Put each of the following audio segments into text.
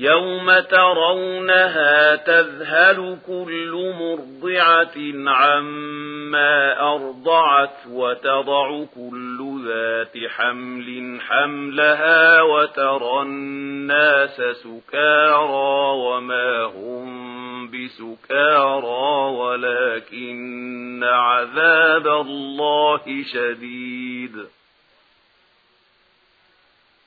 يوم ترونها تذهل كل مرضعة عما أرضعت وتضع كل ذات حمل حملها وترى الناس سُكَارَى وما هم بِسُكَارَى ولكن عذاب الله شديد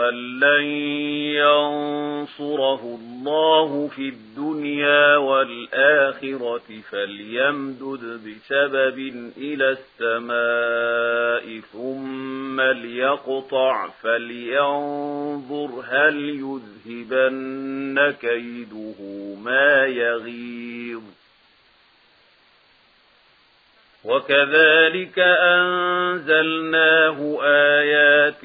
فلن ينصره الله في الدنيا والآخرة فليمدد بسبب إلى السماء ثم ليقطع فلينظر هل يذهبن كيده ما يغيظ وكذلك أنزلناه آيات